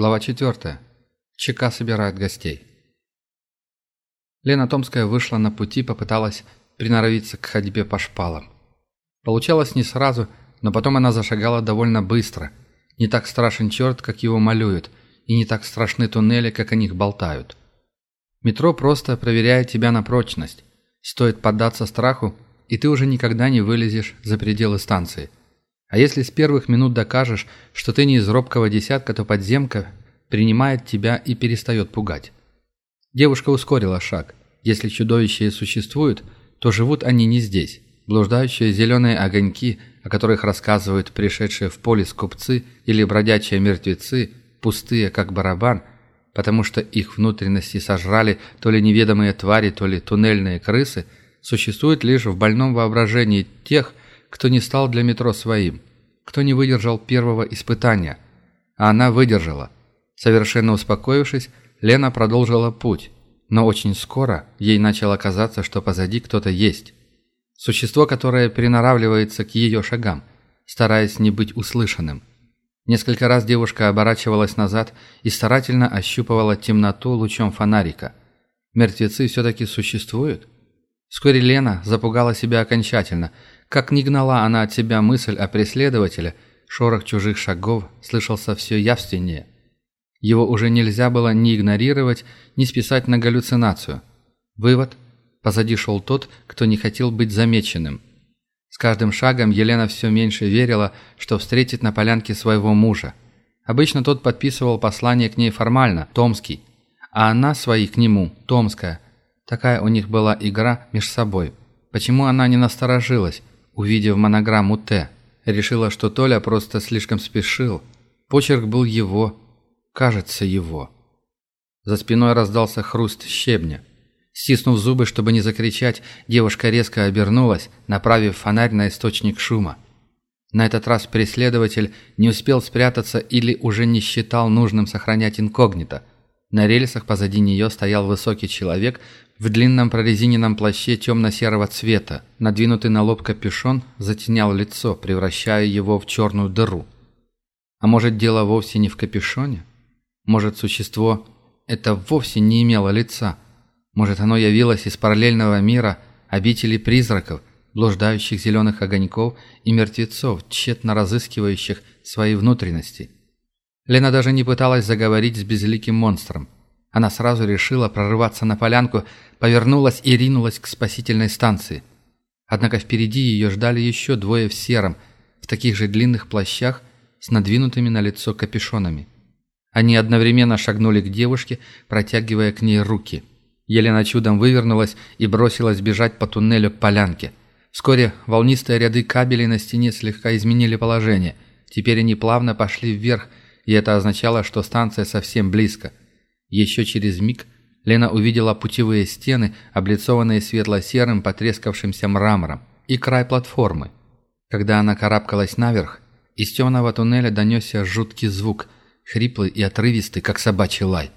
Глава 4. ЧК собирает гостей. Лена Томская вышла на пути, попыталась приноровиться к ходьбе по шпалам. Получалось не сразу, но потом она зашагала довольно быстро. Не так страшен черт, как его малюют, и не так страшны туннели, как о них болтают. Метро просто проверяет тебя на прочность. Стоит поддаться страху, и ты уже никогда не вылезешь за пределы станции – а если с первых минут докажешь, что ты не из робкого десятка, то подземка принимает тебя и перестает пугать. Девушка ускорила шаг. Если чудовища существуют, то живут они не здесь. Блуждающие зеленые огоньки, о которых рассказывают пришедшие в поле скупцы или бродячие мертвецы, пустые, как барабан, потому что их внутренности сожрали то ли неведомые твари, то ли туннельные крысы, существуют лишь в больном воображении тех, кто не стал для метро своим, кто не выдержал первого испытания. А она выдержала. Совершенно успокоившись, Лена продолжила путь, но очень скоро ей начало казаться, что позади кто-то есть. Существо, которое приноравливается к ее шагам, стараясь не быть услышанным. Несколько раз девушка оборачивалась назад и старательно ощупывала темноту лучом фонарика. Мертвецы все-таки существуют? Вскоре Лена запугала себя окончательно, как ни гнала она от себя мысль о преследователе, шорох чужих шагов слышался все явственнее. Его уже нельзя было ни игнорировать, ни списать на галлюцинацию. Вывод – позади шел тот, кто не хотел быть замеченным. С каждым шагом Елена все меньше верила, что встретит на полянке своего мужа. Обычно тот подписывал послание к ней формально, Томский, а она свои к нему, Томская. Такая у них была игра меж собой. Почему она не насторожилась? Увидев монограмму «Т». Решила, что Толя просто слишком спешил. Почерк был его, кажется, его. За спиной раздался хруст щебня. Стиснув зубы, чтобы не закричать, девушка резко обернулась, направив фонарь на источник шума. На этот раз преследователь не успел спрятаться или уже не считал нужным сохранять инкогнито. На рельсах позади нее стоял высокий человек в длинном прорезиненном плаще темно-серого цвета, надвинутый на лоб капюшон, затенял лицо, превращая его в черную дыру. А может, дело вовсе не в капюшоне? Может, существо это вовсе не имело лица? Может, оно явилось из параллельного мира, обители призраков, блуждающих зеленых огоньков и мертвецов, тщетно разыскивающих свои внутренности? Лена даже не пыталась заговорить с безликим монстром – она сразу решила прорываться на полянку, повернулась и ринулась к спасительной станции. Однако впереди ее ждали еще двое в сером, в таких же длинных плащах с надвинутыми на лицо капюшонами. Они одновременно шагнули к девушке, протягивая к ней руки. Елена чудом вывернулась и бросилась бежать по туннелю к полянке. Вскоре волнистые ряды кабелей на стене слегка изменили положение. Теперь они плавно пошли вверх, и это означало, что станция совсем близко. Еще через миг Лена увидела путевые стены, облицованные светло-серым потрескавшимся мрамором, и край платформы. Когда она карабкалась наверх, из темного туннеля донесся жуткий звук, хриплый и отрывистый, как собачий лай.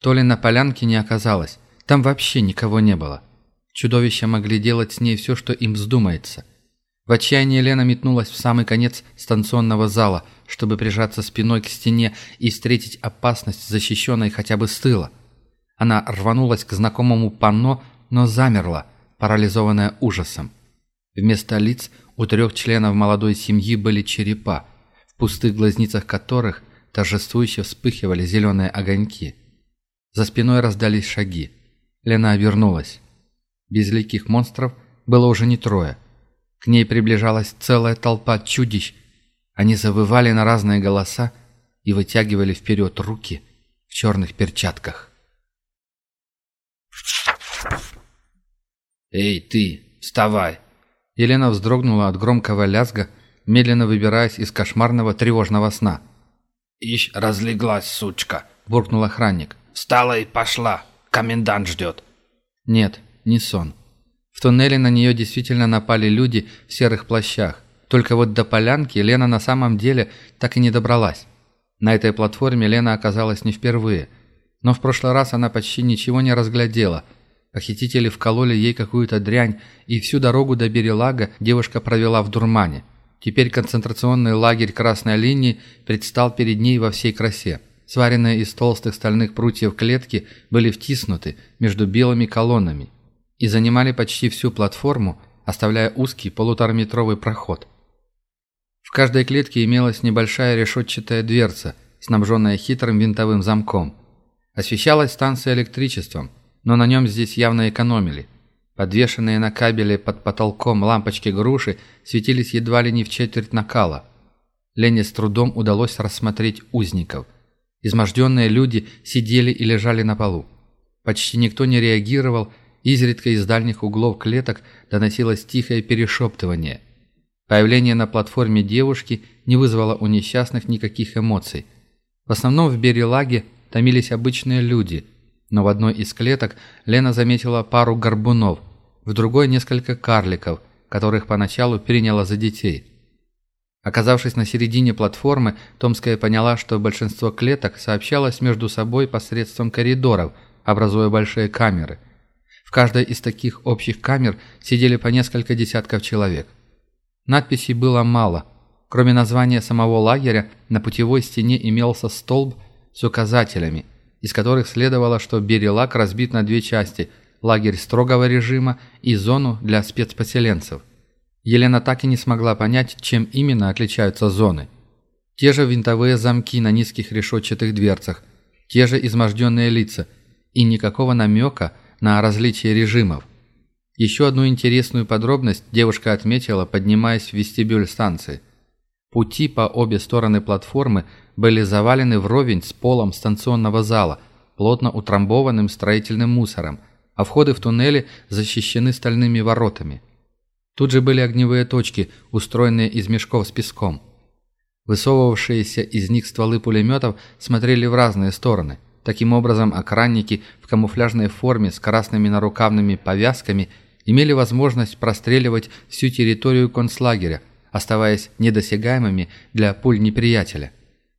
То ли на полянке не оказалось, там вообще никого не было. Чудовища могли делать с ней все, что им вздумается. В отчаянии Лена метнулась в самый конец станционного зала, чтобы прижаться спиной к стене и встретить опасность, защищенной хотя бы с тыла. Она рванулась к знакомому панно, но замерла, парализованная ужасом. Вместо лиц у трех членов молодой семьи были черепа, в пустых глазницах которых торжествующе вспыхивали зеленые огоньки. За спиной раздались шаги. Лена обернулась. Безликих монстров было уже не трое. К ней приближалась целая толпа чудищ. Они завывали на разные голоса и вытягивали вперед руки в черных перчатках. «Эй, ты, вставай!» Елена вздрогнула от громкого лязга, медленно выбираясь из кошмарного тревожного сна. «Ишь, разлеглась, сучка!» – буркнул охранник. «Встала и пошла! Комендант ждет!» «Нет, не сон. В туннеле на нее действительно напали люди в серых плащах. Только вот до полянки Лена на самом деле так и не добралась. На этой платформе Лена оказалась не впервые. Но в прошлый раз она почти ничего не разглядела. Похитители вкололи ей какую-то дрянь, и всю дорогу до Берелага девушка провела в дурмане. Теперь концентрационный лагерь красной линии предстал перед ней во всей красе. сваренные из толстых стальных прутьев клетки, были втиснуты между белыми колоннами и занимали почти всю платформу, оставляя узкий полутораметровый проход. В каждой клетке имелась небольшая решетчатая дверца, снабженная хитрым винтовым замком. Освещалась станция электричеством, но на нем здесь явно экономили. Подвешенные на кабеле под потолком лампочки груши светились едва ли не в четверть накала. Лене с трудом удалось рассмотреть узников. Изможденные люди сидели и лежали на полу. Почти никто не реагировал, изредка из дальних углов клеток доносилось тихое перешептывание. Появление на платформе девушки не вызвало у несчастных никаких эмоций. В основном в Берелаге томились обычные люди, но в одной из клеток Лена заметила пару горбунов, в другой несколько карликов, которых поначалу приняла за детей. Оказавшись на середине платформы, Томская поняла, что большинство клеток сообщалось между собой посредством коридоров, образуя большие камеры. В каждой из таких общих камер сидели по несколько десятков человек. Надписей было мало. Кроме названия самого лагеря, на путевой стене имелся столб с указателями, из которых следовало, что Берелак разбит на две части – лагерь строгого режима и зону для спецпоселенцев. Елена так и не смогла понять, чем именно отличаются зоны. Те же винтовые замки на низких решетчатых дверцах, те же изможденные лица и никакого намека на различие режимов. Еще одну интересную подробность девушка отметила, поднимаясь в вестибюль станции. Пути по обе стороны платформы были завалены вровень с полом станционного зала, плотно утрамбованным строительным мусором, а входы в туннели защищены стальными воротами. Тут же были огневые точки, устроенные из мешков с песком. Высовывавшиеся из них стволы пулеметов смотрели в разные стороны. Таким образом, охранники в камуфляжной форме с красными нарукавными повязками имели возможность простреливать всю территорию концлагеря, оставаясь недосягаемыми для пуль неприятеля.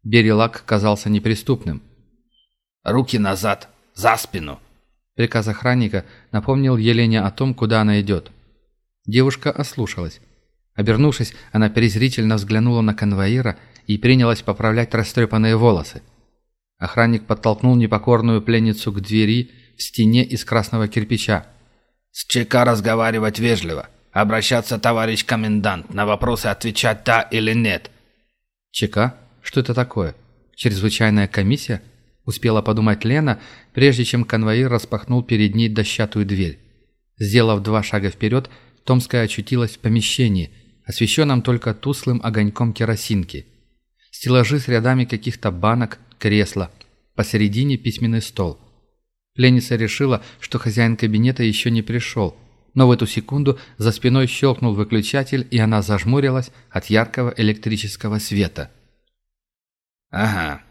Берилак казался неприступным. «Руки назад! За спину!» Приказ охранника напомнил Елене о том, куда она идет. Девушка ослушалась. Обернувшись, она презрительно взглянула на конвоира и принялась поправлять растрепанные волосы. Охранник подтолкнул непокорную пленницу к двери в стене из красного кирпича. «С ЧК разговаривать вежливо. Обращаться, товарищ комендант, на вопросы отвечать «да» или «нет». ЧК? Что это такое? Чрезвычайная комиссия? Успела подумать Лена, прежде чем конвоир распахнул перед ней дощатую дверь. Сделав два шага вперед, Томская очутилась в помещении, освещенном только туслым огоньком керосинки. Стеллажи с рядами каких-то банок, кресла. Посередине письменный стол. Пленница решила, что хозяин кабинета еще не пришел, но в эту секунду за спиной щелкнул выключатель, и она зажмурилась от яркого электрического света. «Ага,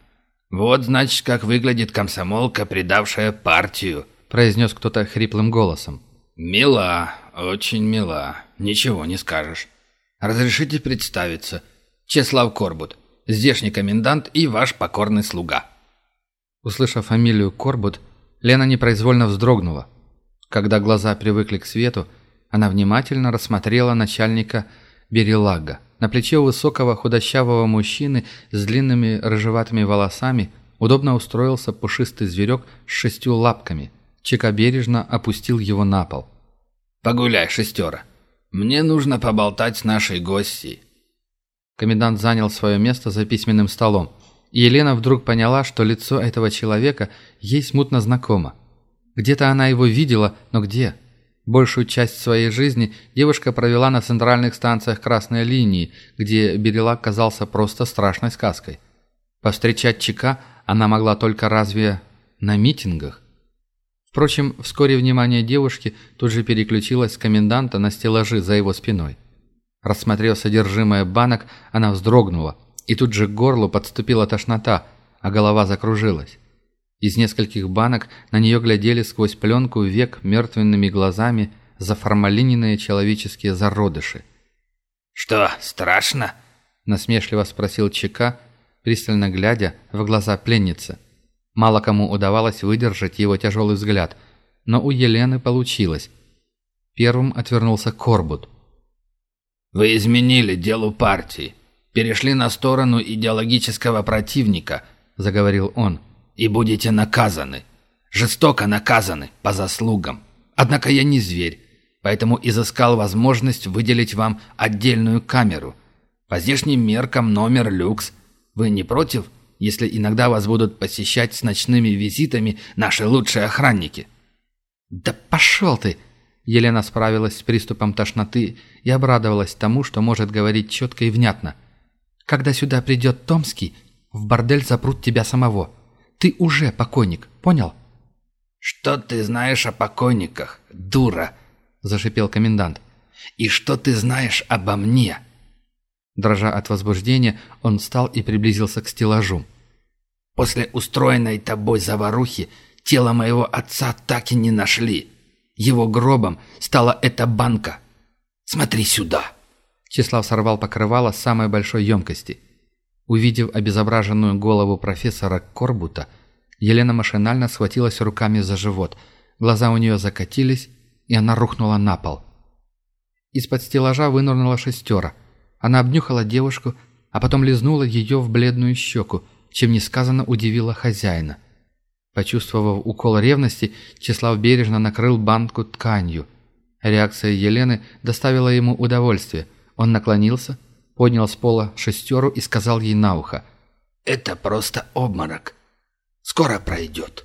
вот, значит, как выглядит комсомолка, предавшая партию», произнес кто-то хриплым голосом. «Мила, очень мила, ничего не скажешь. Разрешите представиться. Чеслав Корбут, здешний комендант и ваш покорный слуга». Услышав фамилию Корбут, Лена непроизвольно вздрогнула. Когда глаза привыкли к свету, она внимательно рассмотрела начальника Берилага. На плече высокого худощавого мужчины с длинными рыжеватыми волосами удобно устроился пушистый зверек с шестью лапками. Чека бережно опустил его на пол. «Погуляй, шестера. Мне нужно поболтать с нашей гостьей». Комендант занял свое место за письменным столом, и Елена вдруг поняла, что лицо этого человека ей смутно знакомо. Где-то она его видела, но где? Большую часть своей жизни девушка провела на центральных станциях Красной линии, где Берилак казался просто страшной сказкой. Повстречать ЧК она могла только разве на митингах? Впрочем, вскоре внимание девушки тут же переключилось с коменданта на стеллажи за его спиной. Рассмотрев содержимое банок, она вздрогнула, и тут же к горлу подступила тошнота, а голова закружилась. Из нескольких банок на нее глядели сквозь пленку век мертвенными глазами заформалиненные человеческие зародыши. «Что, страшно?» – насмешливо спросил ЧК, пристально глядя в глаза пленницы. Мало кому удавалось выдержать его тяжелый взгляд, но у Елены получилось. Первым отвернулся Корбут. «Вы изменили делу партии, перешли на сторону идеологического противника — заговорил он. «И будете наказаны. Жестоко наказаны, по заслугам. Однако я не зверь, поэтому изыскал возможность выделить вам отдельную камеру. По здешним меркам номер люкс. Вы не против, если иногда вас будут посещать с ночными визитами наши лучшие охранники?» «Да пошел ты!» Елена справилась с приступом тошноты и обрадовалась тому, что может говорить четко и внятно. «Когда сюда придет Томский, в бордель запрут тебя самого. Ты уже покойник, понял?» «Что ты знаешь о покойниках, дура?» – зашипел комендант. «И что ты знаешь обо мне?» Дрожа от возбуждения, он встал и приблизился к стеллажу. «После устроенной тобой заварухи тело моего отца так и не нашли. Его гробом стала эта банка. Смотри сюда!» Числав сорвал покрывало самой большой емкости. Увидев обезображенную голову профессора Корбута, Елена машинально схватилась руками за живот. Глаза у нее закатились, и она рухнула на пол. Из-под стеллажа вынырнула шестера. Она обнюхала девушку, а потом лизнула ее в бледную щеку, чем несказанно удивила хозяина. Почувствовав укол ревности, Числав бережно накрыл банку тканью. Реакция Елены доставила ему удовольствие. Он наклонился, поднял с пола шестеру и сказал ей на ухо. «Это просто обморок. Скоро пройдет».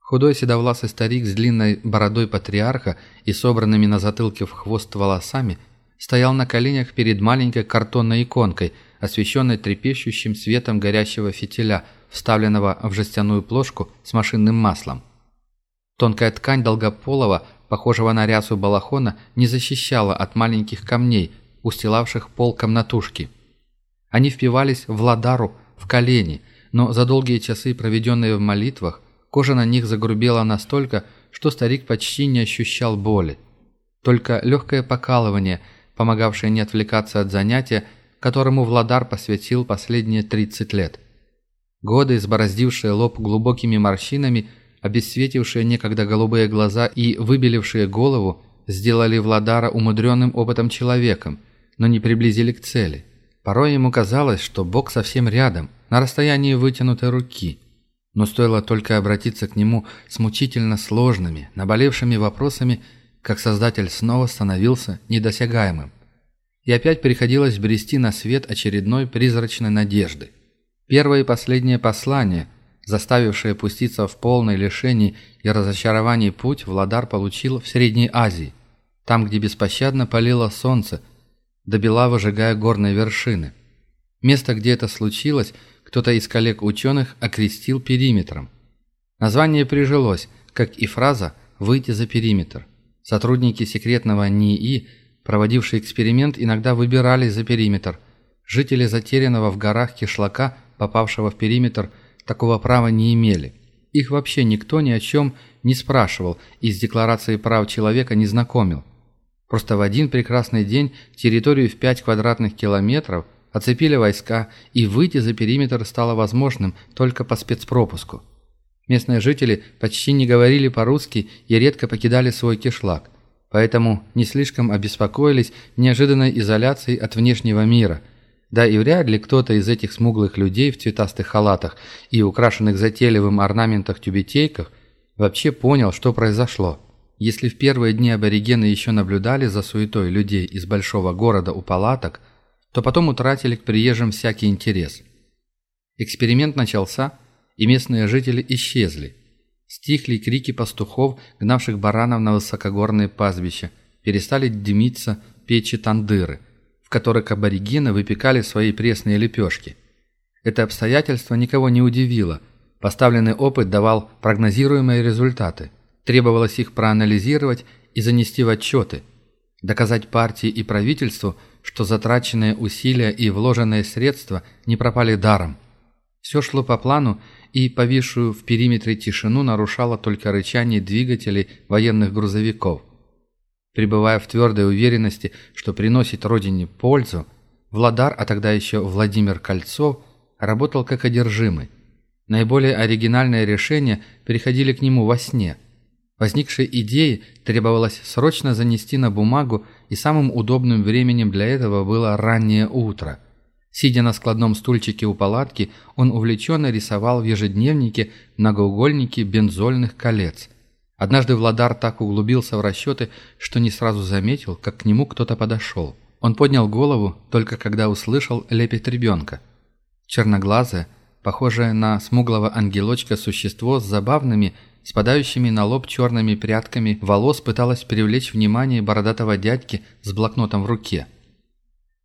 Худой седовласый старик с длинной бородой патриарха и собранными на затылке в хвост волосами стоял на коленях перед маленькой картонной иконкой – освещенной трепещущим светом горящего фитиля, вставленного в жестяную плошку с машинным маслом. Тонкая ткань долгополого, похожего на рясу балахона, не защищала от маленьких камней, устилавших пол комнатушки. Они впивались в ладару, в колени, но за долгие часы, проведенные в молитвах, кожа на них загрубела настолько, что старик почти не ощущал боли. Только легкое покалывание, помогавшее не отвлекаться от занятия, которому Владар посвятил последние 30 лет. Годы, избороздившие лоб глубокими морщинами, обесцветившие некогда голубые глаза и выбелившие голову, сделали Владара умудренным опытом человеком, но не приблизили к цели. Порой ему казалось, что Бог совсем рядом, на расстоянии вытянутой руки. Но стоило только обратиться к нему с мучительно сложными, наболевшими вопросами, как Создатель снова становился недосягаемым и опять приходилось брести на свет очередной призрачной надежды. Первое и последнее послание, заставившее пуститься в полное лишение и разочарований путь, Владар получил в Средней Азии, там, где беспощадно палило солнце, добила выжигая горные вершины. Место, где это случилось, кто-то из коллег-ученых окрестил периметром. Название прижилось, как и фраза «выйти за периметр». Сотрудники секретного НИИ – проводившие эксперимент, иногда выбирались за периметр. Жители затерянного в горах кишлака, попавшего в периметр, такого права не имели. Их вообще никто ни о чем не спрашивал и с Декларацией прав человека не знакомил. Просто в один прекрасный день территорию в 5 квадратных километров оцепили войска, и выйти за периметр стало возможным только по спецпропуску. Местные жители почти не говорили по-русски и редко покидали свой кишлак – поэтому не слишком обеспокоились неожиданной изоляцией от внешнего мира. Да и вряд ли кто-то из этих смуглых людей в цветастых халатах и украшенных затейливым орнаментах тюбетейках вообще понял, что произошло. Если в первые дни аборигены еще наблюдали за суетой людей из большого города у палаток, то потом утратили к приезжим всякий интерес. Эксперимент начался, и местные жители исчезли. Стихли крики пастухов, гнавших баранов на высокогорные пастбища. Перестали дымиться печи-тандыры, которых аборигены выпекали свои пресные лепешки. Это обстоятельство никого не удивило. Поставленный опыт давал прогнозируемые результаты. Требовалось их проанализировать и занести в отчеты. Доказать партии и правительству, что затраченные усилия и вложенные средства не пропали даром. Все шло по плану, и повисшую в периметре тишину нарушало только рычание двигателей военных грузовиков. Пребывая в твердой уверенности, что приносит родине пользу, Владар, а тогда еще Владимир Кольцов, работал как одержимый. Наиболее оригинальные решения переходили к нему во сне. Возникшие идеи требовалось срочно занести на бумагу, и самым удобным временем для этого было раннее утро. Сидя на складном стульчике у палатки, он увлеченно рисовал в ежедневнике многоугольники бензольных колец. Однажды Владар так углубился в расчеты, что не сразу заметил, как к нему кто-то подошел. Он поднял голову, только когда услышал лепет ребенка. Черноглазое, похожее на смуглого ангелочка существо с забавными, спадающими на лоб черными прядками волос пыталось привлечь внимание бородатого дядьки с блокнотом в руке –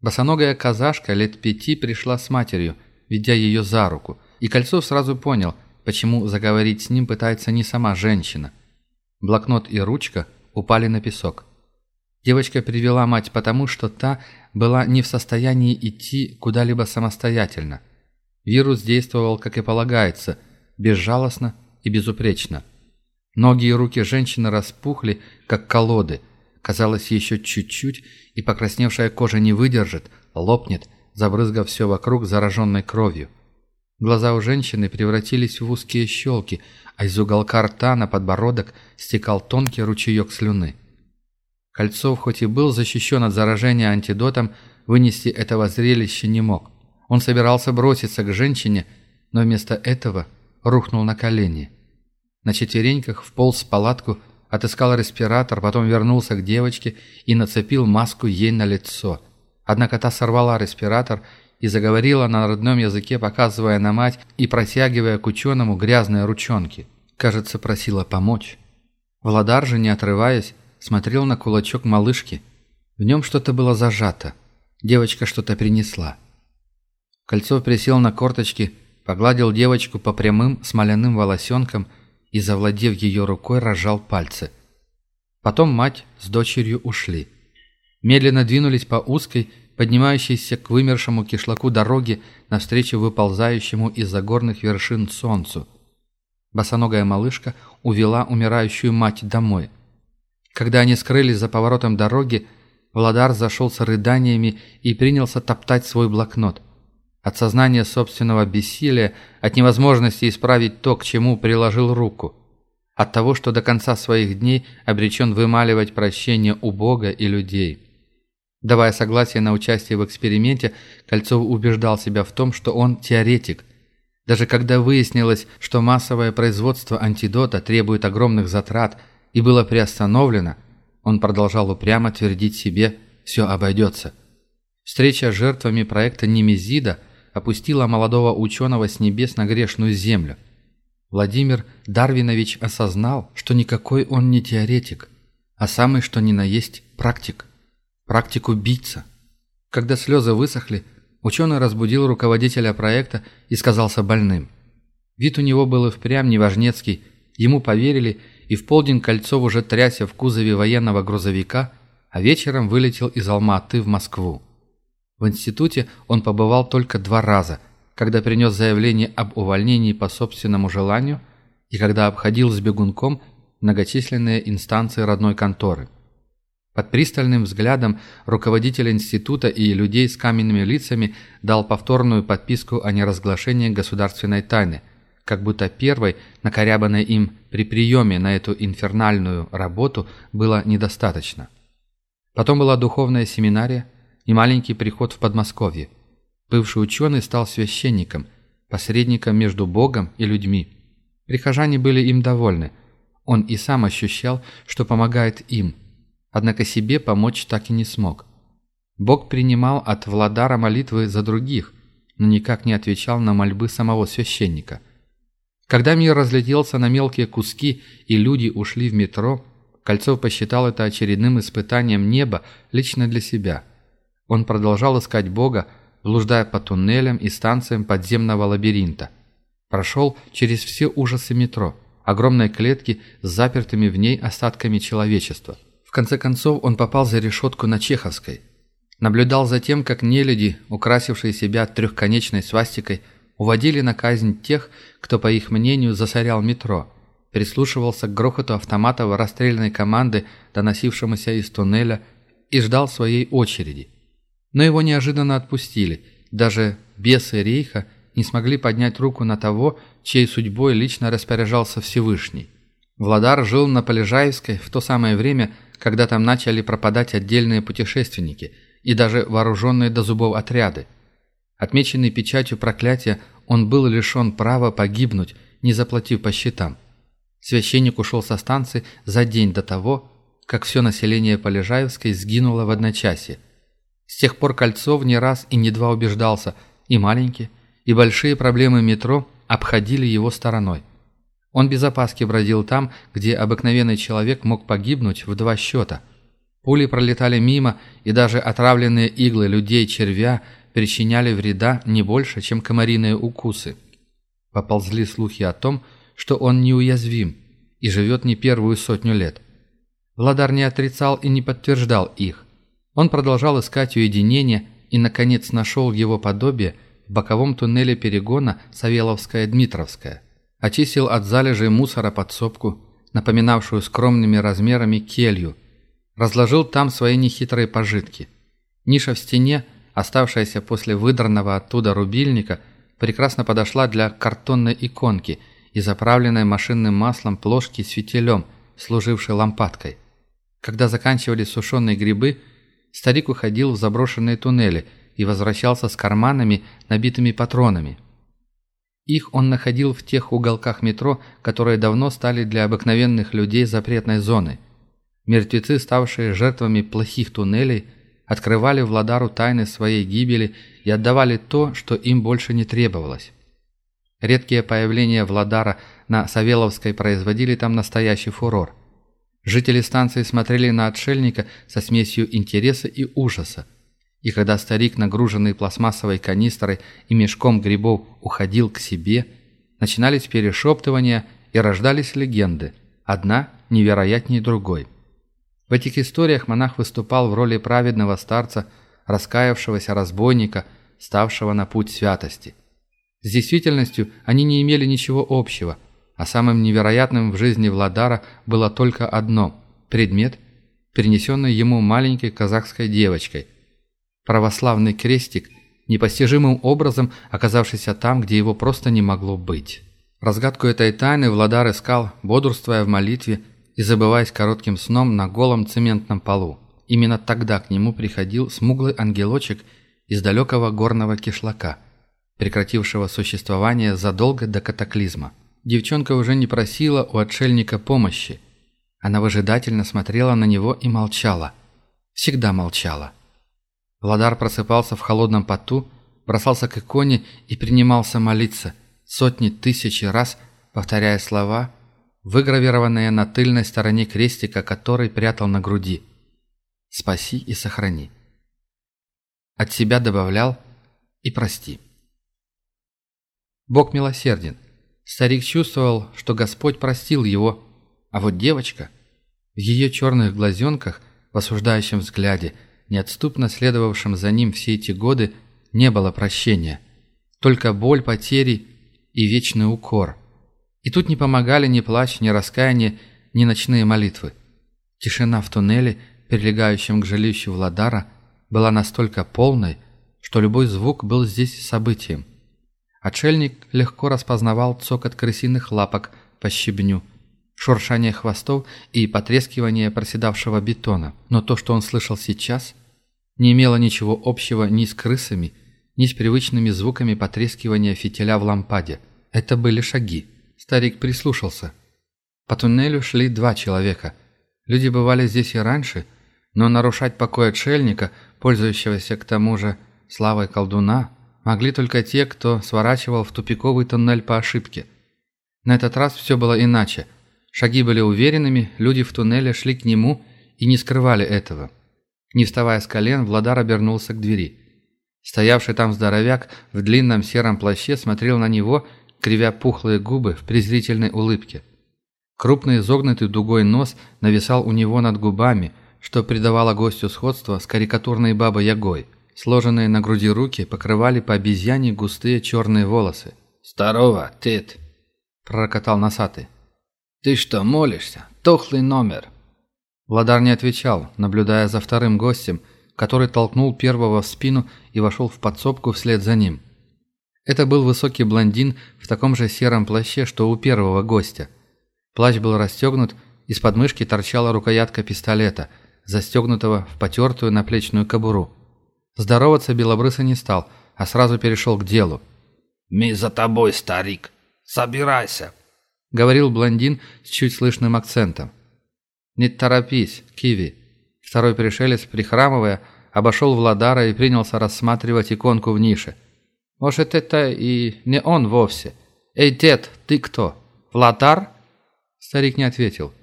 Босоногая казашка лет пяти пришла с матерью, ведя ее за руку, и Кольцов сразу понял, почему заговорить с ним пытается не сама женщина. Блокнот и ручка упали на песок. Девочка привела мать потому, что та была не в состоянии идти куда-либо самостоятельно. Вирус действовал, как и полагается, безжалостно и безупречно. Ноги и руки женщины распухли, как колоды – Казалось, еще чуть-чуть, и покрасневшая кожа не выдержит, лопнет, забрызгав все вокруг зараженной кровью. Глаза у женщины превратились в узкие щелки, а из уголка рта на подбородок стекал тонкий ручеек слюны. Кольцов, хоть и был защищен от заражения антидотом, вынести этого зрелища не мог. Он собирался броситься к женщине, но вместо этого рухнул на колени. На четвереньках вполз в палатку, отыскал респиратор, потом вернулся к девочке и нацепил маску ей на лицо. Однако та сорвала респиратор и заговорила на родном языке, показывая на мать и протягивая к ученому грязные ручонки. Кажется, просила помочь. Владар же, не отрываясь, смотрел на кулачок малышки. В нем что-то было зажато. Девочка что-то принесла. Кольцов присел на корточки, погладил девочку по прямым смоляным волосенкам и, завладев ее рукой, разжал пальцы. Потом мать с дочерью ушли. Медленно двинулись по узкой, поднимающейся к вымершему кишлаку дороге навстречу выползающему из-за горных вершин солнцу. Босоногая малышка увела умирающую мать домой. Когда они скрылись за поворотом дороги, Владар зашел с рыданиями и принялся топтать свой блокнот. От сознания собственного бессилия, от невозможности исправить то, к чему приложил руку. От того, что до конца своих дней обречен вымаливать прощение у Бога и людей. Давая согласие на участие в эксперименте, Кольцов убеждал себя в том, что он теоретик. Даже когда выяснилось, что массовое производство антидота требует огромных затрат и было приостановлено, он продолжал упрямо твердить себе «все обойдется». Встреча с жертвами проекта Немезида – опустила молодого ученого с небес на грешную землю. Владимир Дарвинович осознал, что никакой он не теоретик, а самый что ни на есть практик. Практик-убийца. Когда слезы высохли, ученый разбудил руководителя проекта и сказался больным. Вид у него был и впрямь неважнецкий, ему поверили, и в полдень Кольцов уже тряся в кузове военного грузовика, а вечером вылетел из Алматы в Москву. В институте он побывал только два раза, когда принес заявление об увольнении по собственному желанию и когда обходил с бегунком многочисленные инстанции родной конторы. Под пристальным взглядом руководителя института и людей с каменными лицами дал повторную подписку о неразглашении государственной тайны, как будто первой, накорябанной им при приеме на эту инфернальную работу, было недостаточно. Потом была духовная семинария, и маленький приход в Подмосковье. Бывший ученый стал священником, посредником между Богом и людьми. Прихожане были им довольны. Он и сам ощущал, что помогает им, однако себе помочь так и не смог. Бог принимал от Владара молитвы за других, но никак не отвечал на мольбы самого священника. Когда мир разлетелся на мелкие куски и люди ушли в метро, Кольцов посчитал это очередным испытанием неба лично для себя – он продолжал искать Бога, блуждая по туннелям и станциям подземного лабиринта. Прошел через все ужасы метро, огромной клетки с запертыми в ней остатками человечества. Конце концов он попал за решетку на Чеховской. Наблюдал за тем, как нелюди, украсившие себя трехконечной свастикой, уводили на казнь тех, кто, по их мнению, засорял метро, прислушивался к грохоту автоматов расстрельной команды, доносившемуся из туннеля, и ждал своей очереди. Но его неожиданно отпустили. Даже бесы рейха не смогли поднять руку на того, чьей судьбой лично распоряжался Всевышний. Владар жил на Полежаевской в то самое время, когда там начали пропадать отдельные путешественники и даже вооруженные до зубов отряды. Отмеченный печатью проклятия, он был лишен права погибнуть, не заплатив по счетам. Священник ушел со станции за день до того, как все население Полежаевской сгинуло в одночасье. С тех пор Кольцов не раз и не два убеждался, и маленькие, и большие проблемы метро обходили его стороной. Он без опаски бродил там, где обыкновенный человек мог погибнуть в два счета. Пули пролетали мимо, и даже отравленные иглы людей-червя причиняли вреда не больше, чем комариные укусы. Поползли слухи о том, что он неуязвим и живет не первую сотню лет. Владар не отрицал и не подтверждал их. Он продолжал искать уединение и, наконец, нашел его подобие в боковом туннеле перегона Савеловская-Дмитровская. Очистил от залежей мусора подсобку, напоминавшую скромными размерами келью. Разложил там свои нехитрые пожитки. Ниша в стене, оставшаяся после выдранного оттуда рубильника, прекрасно подошла для картонной иконки и заправленной машинным маслом плошки с фитилем, служившей лампадкой. Когда заканчивались сушеные грибы, старик уходил в заброшенные туннели и возвращался с карманами, набитыми патронами. Их он находил в тех уголках метро, которые давно стали для обыкновенных людей запретной зоной. Мертвецы, ставшие жертвами плохих туннелей, открывали Владару тайны своей гибели и отдавали то, что им больше не требовалось. Редкие появления Владара на Савеловской производили там настоящий фурор – Жители станции смотрели на отшельника со смесью интереса и ужаса. И когда старик, нагруженный пластмассовой канистрой и мешком грибов, уходил к себе, начинались перешептывания и рождались легенды, одна невероятнее другой. В этих историях монах выступал в роли праведного старца, раскаявшегося разбойника, ставшего на путь святости. С действительностью они не имели ничего общего – а самым невероятным в жизни Владара было только одно – предмет, перенесенный ему маленькой казахской девочкой. Православный крестик, непостижимым образом оказавшийся там, где его просто не могло быть. Разгадку этой тайны Владар искал, бодрствуя в молитве и забываясь коротким сном на голом цементном полу. Именно тогда к нему приходил смуглый ангелочек из далекого горного кишлака, прекратившего существование задолго до катаклизма. Девчонка уже не просила у отшельника помощи. Она выжидательно смотрела на него и молчала. Всегда молчала. Владар просыпался в холодном поту, бросался к иконе и принимался молиться, сотни тысячи раз повторяя слова, выгравированные на тыльной стороне крестика, который прятал на груди. «Спаси и сохрани». От себя добавлял «и прости». Бог милосерден. Старик чувствовал, что Господь простил его, а вот девочка, в ее черных глазенках, в осуждающем взгляде, неотступно следовавшем за ним все эти годы, не было прощения. Только боль потери и вечный укор. И тут не помогали ни плач, ни раскаяние, ни ночные молитвы. Тишина в туннеле, прилегающем к жилищу Владара, была настолько полной, что любой звук был здесь событием – Отшельник легко распознавал цокот крысиных лапок по щебню, шуршание хвостов и потрескивание проседавшего бетона. Но то, что он слышал сейчас, не имело ничего общего ни с крысами, ни с привычными звуками потрескивания фитиля в лампаде. Это были шаги. Старик прислушался. По туннелю шли два человека. Люди бывали здесь и раньше, но нарушать покой отшельника, пользующегося к тому же славой колдуна, могли только те, кто сворачивал в тупиковый туннель по ошибке. На этот раз все было иначе. Шаги были уверенными, люди в туннеле шли к нему и не скрывали этого. Не вставая с колен, Владар обернулся к двери. Стоявший там здоровяк в длинном сером плаще смотрел на него, кривя пухлые губы в презрительной улыбке. Крупный изогнутый дугой нос нависал у него над губами, что придавало гостю сходство с карикатурной бабой-ягой. Сложенные на груди руки покрывали по обезьяне густые черные волосы. «Здорово, Тит!» – пророкотал носатый. «Ты что, молишься? Тухлый номер!» Владар не отвечал, наблюдая за вторым гостем, который толкнул первого в спину и вошел в подсобку вслед за ним. Это был высокий блондин в таком же сером плаще, что у первого гостя. Плащ был расстегнут, из подмышки торчала рукоятка пистолета, застегнутого в потертую наплечную кобуру. Здороваться Белобрысый не стал, а сразу перешел к делу. «Мы за тобой, старик. Собирайся», — говорил блондин с чуть слышным акцентом. «Не торопись, Киви». Второй пришелец, прихрамывая, обошел Владара и принялся рассматривать иконку в нише. «Может, это и не он вовсе? Эй, дед, ты кто? Владар?» Старик не ответил.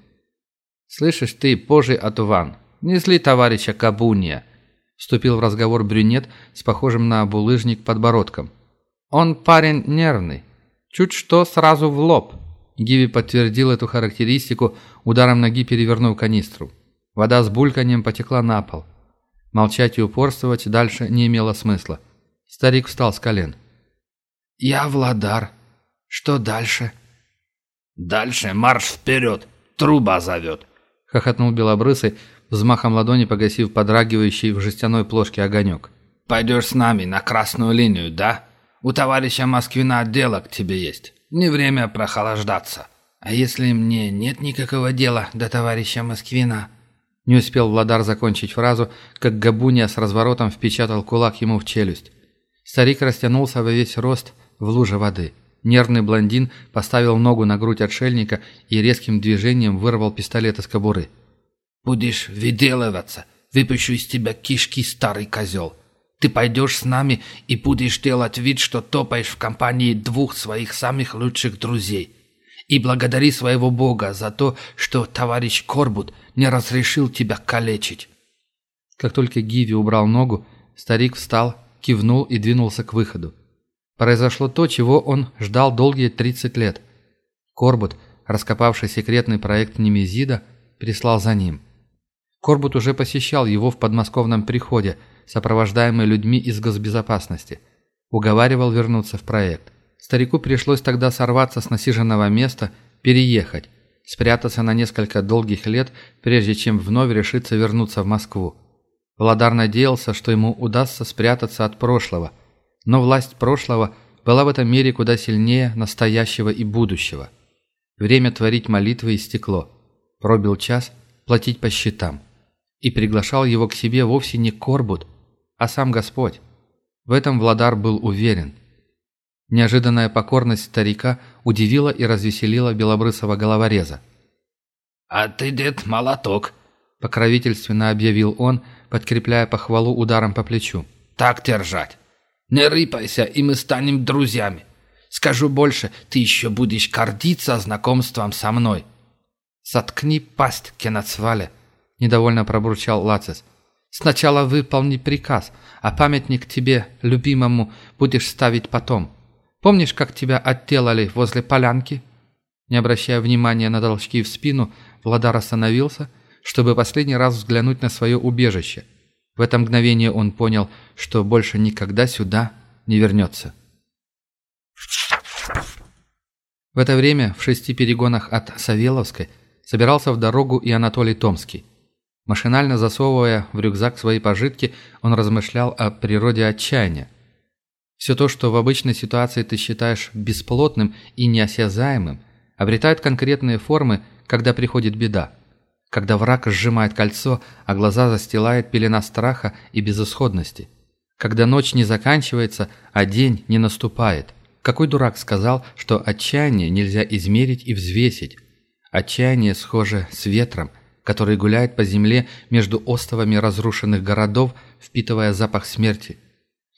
«Слышишь ты, позже Атуван, не зли товарища Кабуния», вступил в разговор брюнет с похожим на булыжник подбородком. «Он парень нервный. Чуть что сразу в лоб». Гиви подтвердил эту характеристику, ударом ноги перевернув канистру. Вода с бульканьем потекла на пол. Молчать и упорствовать дальше не имело смысла. Старик встал с колен. «Я Владар. Что дальше?» «Дальше марш вперед! Труба зовет!» — хохотнул Белобрысый, взмахом ладони погасив подрагивающий в жестяной плошке огонек. «Пойдешь с нами на красную линию, да? У товарища Москвина дело к тебе есть. Не время прохлаждаться». «А если мне нет никакого дела до товарища Москвина?» Не успел Владар закончить фразу, как Габуния с разворотом впечатал кулак ему в челюсть. Старик растянулся во весь рост в луже воды. Нервный блондин поставил ногу на грудь отшельника и резким движением вырвал пистолет из кобуры. «Будешь выделываться, выпущу из тебя кишки, старый козел. Ты пойдешь с нами и будешь делать вид, что топаешь в компании двух своих самых лучших друзей. И благодари своего бога за то, что товарищ Корбут не разрешил тебя калечить». Как только Гиви убрал ногу, старик встал, кивнул и двинулся к выходу. Произошло то, чего он ждал долгие 30 лет. Корбут, раскопавший секретный проект Немезида, прислал за ним. Корбут уже посещал его в подмосковном приходе, сопровождаемый людьми из госбезопасности. Уговаривал вернуться в проект. Старику пришлось тогда сорваться с насиженного места, переехать, спрятаться на несколько долгих лет, прежде чем вновь решиться вернуться в Москву. Владар надеялся, что ему удастся спрятаться от прошлого, но власть прошлого была в этом мире куда сильнее настоящего и будущего. Время творить молитвы истекло. Пробил час платить по счетам. И приглашал его к себе вовсе не Корбут, а сам Господь. В этом Владар был уверен – Неожиданная покорность старика удивила и развеселила белобрысого головореза. «А ты, дед, молоток!» — покровительственно объявил он, подкрепляя похвалу ударом по плечу. «Так держать! Не рыпайся, и мы станем друзьями! Скажу больше, ты еще будешь гордиться знакомством со мной!» «Соткни пасть, Кенацвале!» — недовольно пробурчал Лацис. «Сначала выполни приказ, а памятник тебе, любимому, будешь ставить потом». Помнишь, как тебя отделали возле полянки?» Не обращая внимания на толчки в спину, Владар остановился, чтобы последний раз взглянуть на свое убежище. В это мгновение он понял, что больше никогда сюда не вернется. В это время в шести перегонах от Савеловской собирался в дорогу и Анатолий Томский. Машинально засовывая в рюкзак свои пожитки, он размышлял о природе отчаяния. Все то, что в обычной ситуации ты считаешь бесплотным и неосязаемым, обретает конкретные формы, когда приходит беда. Когда враг сжимает кольцо, а глаза застилает пелена страха и безысходности. Когда ночь не заканчивается, а день не наступает. Какой дурак сказал, что отчаяние нельзя измерить и взвесить? Отчаяние схоже с ветром, который гуляет по земле между островами разрушенных городов, впитывая запах смерти –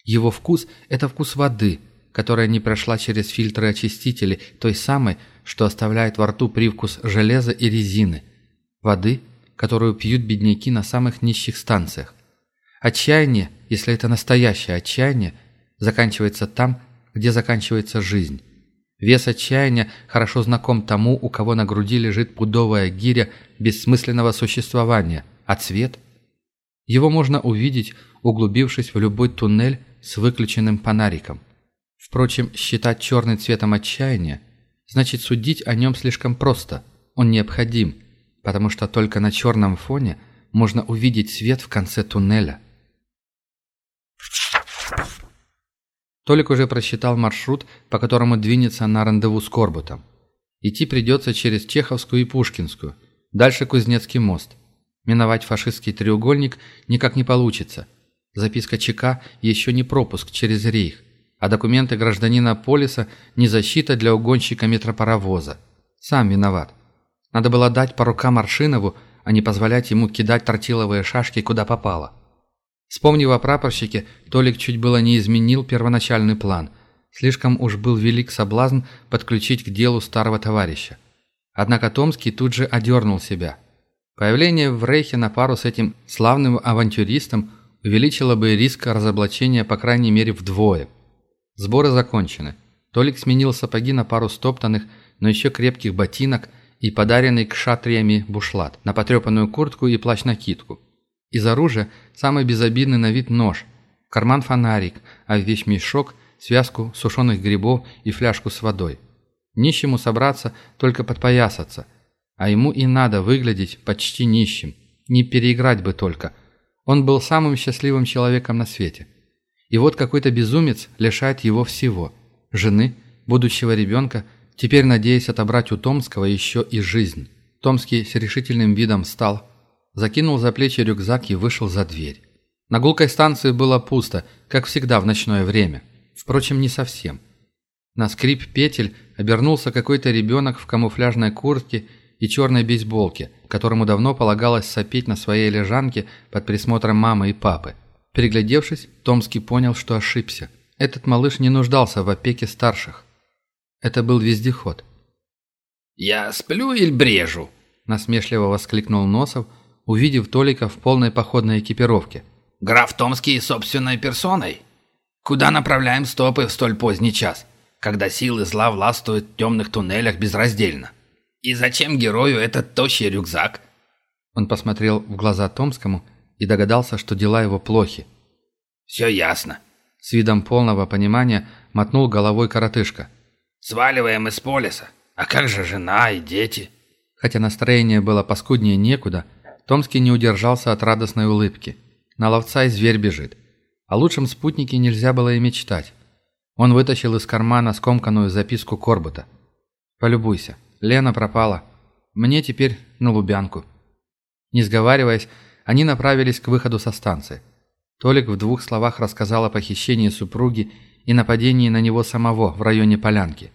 его вкус – это вкус воды, которая не прошла через фильтры очистителей, той самой, что оставляет во рту привкус железа и резины. Воды, которую пьют бедняки на самых нищих станциях. Отчаяние, если это настоящее отчаяние, заканчивается там, где заканчивается жизнь. Вес отчаяния хорошо знаком тому, у кого на груди лежит пудовая гиря бессмысленного существования, а цвет? Его можно увидеть, углубившись в любой туннель с выключенным фонариком. Впрочем, считать черный цветом отчаяния значит судить о нем слишком просто. Он необходим, потому что только на черном фоне можно увидеть свет в конце туннеля. Толик уже просчитал маршрут, по которому двинется на рандеву с Корбутом. Идти придется через Чеховскую и Пушкинскую, дальше Кузнецкий мост. Миновать фашистский треугольник никак не получится – Записка ЧК еще не пропуск через рейх, а документы гражданина Полиса не защита для угонщика метропаровоза. Сам виноват. Надо было дать по рукам Аршинову, а не позволять ему кидать тортиловые шашки куда попало. Вспомнив о прапорщике, Толик чуть было не изменил первоначальный план. Слишком уж был велик соблазн подключить к делу старого товарища. Однако Томский тут же одернул себя. Появление в Рейхе на пару с этим славным авантюристом увеличило бы риск разоблачения по крайней мере вдвое. Сборы закончены. Толик сменил сапоги на пару стоптанных, но еще крепких ботинок и подаренный к шатриями бушлат, на потрепанную куртку и плащ-накидку. Из оружия самый безобидный на вид нож, карман фонарик, а в вещмешок связку сушеных грибов и фляжку с водой. Нищему собраться, только подпоясаться. А ему и надо выглядеть почти нищим. Не переиграть бы только. Он был самым счастливым человеком на свете. И вот какой-то безумец лишает его всего. Жены, будущего ребенка, теперь надеясь отобрать у Томского еще и жизнь. Томский с решительным видом встал, закинул за плечи рюкзак и вышел за дверь. На гулкой станции было пусто, как всегда в ночное время. Впрочем, не совсем. На скрип петель обернулся какой-то ребенок в камуфляжной куртке и черной бейсболке, которому давно полагалось сопеть на своей лежанке под присмотром мамы и папы. Переглядевшись, Томский понял, что ошибся. Этот малыш не нуждался в опеке старших. Это был вездеход. «Я сплю или брежу?» – насмешливо воскликнул Носов – увидев Толика в полной походной экипировке. «Граф Томский собственной персоной? Куда направляем стопы в столь поздний час, когда силы зла властвуют в темных туннелях безраздельно? И зачем герою этот тощий рюкзак?» Он посмотрел в глаза Томскому и догадался, что дела его плохи. «Все ясно». С видом полного понимания мотнул головой коротышка. «Сваливаем из полиса. А как же жена и дети?» Хотя настроение было паскуднее некуда, Томский не удержался от радостной улыбки. На ловца и зверь бежит. О лучшем спутнике нельзя было и мечтать. Он вытащил из кармана скомканную записку Корбута. «Полюбуйся. Лена пропала. Мне теперь на Лубянку». Не сговариваясь, они направились к выходу со станции. Толик в двух словах рассказал о похищении супруги и нападении на него самого в районе Полянки.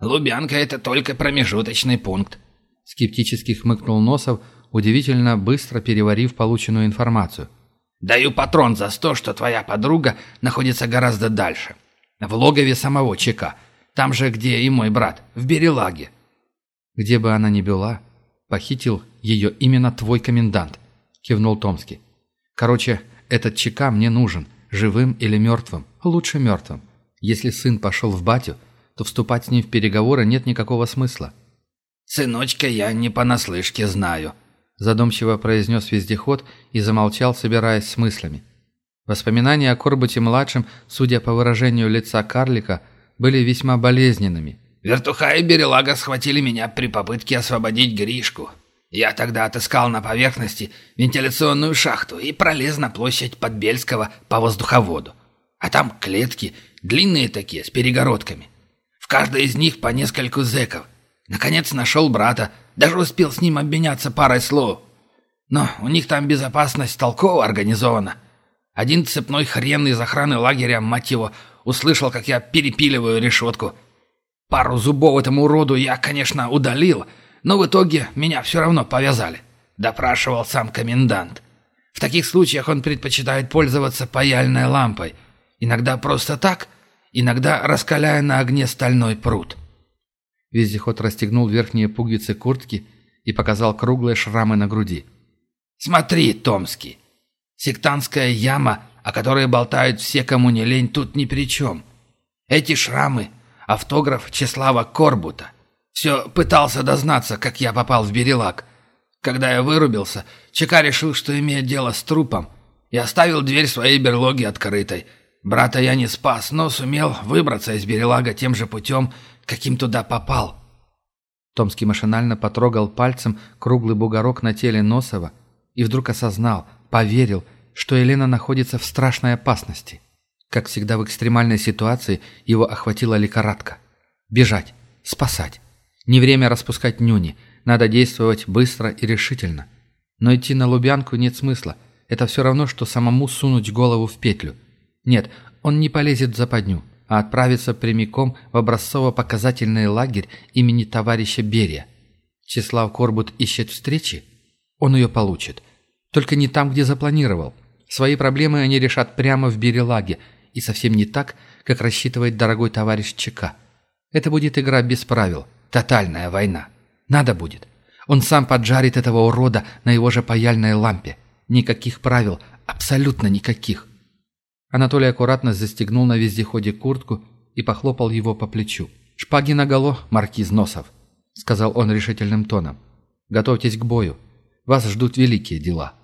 «Лубянка – это только промежуточный пункт», – скептически хмыкнул Носов – удивительно быстро переварив полученную информацию. «Даю патрон за сто, что твоя подруга находится гораздо дальше. В логове самого ЧК. Там же, где и мой брат, в Берелаге». «Где бы она ни была, похитил ее именно твой комендант», — кивнул Томский. «Короче, этот ЧК мне нужен, живым или мертвым, лучше мертвым. Если сын пошел в батю, то вступать с ним в переговоры нет никакого смысла». «Сыночка я не понаслышке знаю», задумчиво произнес вездеход и замолчал, собираясь с мыслями. Воспоминания о Корбуте-младшем, судя по выражению лица карлика, были весьма болезненными. «Вертуха и Берелага схватили меня при попытке освободить Гришку. Я тогда отыскал на поверхности вентиляционную шахту и пролез на площадь Подбельского по воздуховоду. А там клетки, длинные такие, с перегородками. В каждой из них по нескольку зэков. Наконец нашел брата, даже успел с ним обменяться парой слов. Но у них там безопасность толково организована. Один цепной хрен из охраны лагеря, мать его, услышал, как я перепиливаю решетку. Пару зубов этому уроду я, конечно, удалил, но в итоге меня все равно повязали. Допрашивал сам комендант. В таких случаях он предпочитает пользоваться паяльной лампой. Иногда просто так, иногда раскаляя на огне стальной пруд. Вездеход расстегнул верхние пуговицы куртки и показал круглые шрамы на груди. «Смотри, Томский, сектантская яма, о которой болтают все, кому не лень, тут ни при чем. Эти шрамы — автограф Чеслава Корбута. Все пытался дознаться, как я попал в Берелак. Когда я вырубился, ЧК решил, что имеет дело с трупом, и оставил дверь своей берлоги открытой. Брата я не спас, но сумел выбраться из Берелага тем же путем, каким туда попал». Томский машинально потрогал пальцем круглый бугорок на теле Носова и вдруг осознал, поверил, что Елена находится в страшной опасности. Как всегда в экстремальной ситуации его охватила лихорадка. Бежать, спасать. Не время распускать нюни, надо действовать быстро и решительно. Но идти на Лубянку нет смысла. Это все равно, что самому сунуть голову в петлю. Нет, он не полезет в западню, а отправится прямиком в образцово-показательный лагерь имени товарища Берия. Числав Корбут ищет встречи? Он ее получит. Только не там, где запланировал. Свои проблемы они решат прямо в Берелаге, и совсем не так, как рассчитывает дорогой товарищ ЧК. Это будет игра без правил, тотальная война. Надо будет. Он сам поджарит этого урода на его же паяльной лампе. Никаких правил, абсолютно никаких. Анатолий аккуратно застегнул на вездеходе куртку и похлопал его по плечу. «Шпаги наголо, маркиз Носов», — сказал он решительным тоном. «Готовьтесь к бою. Вас ждут великие дела».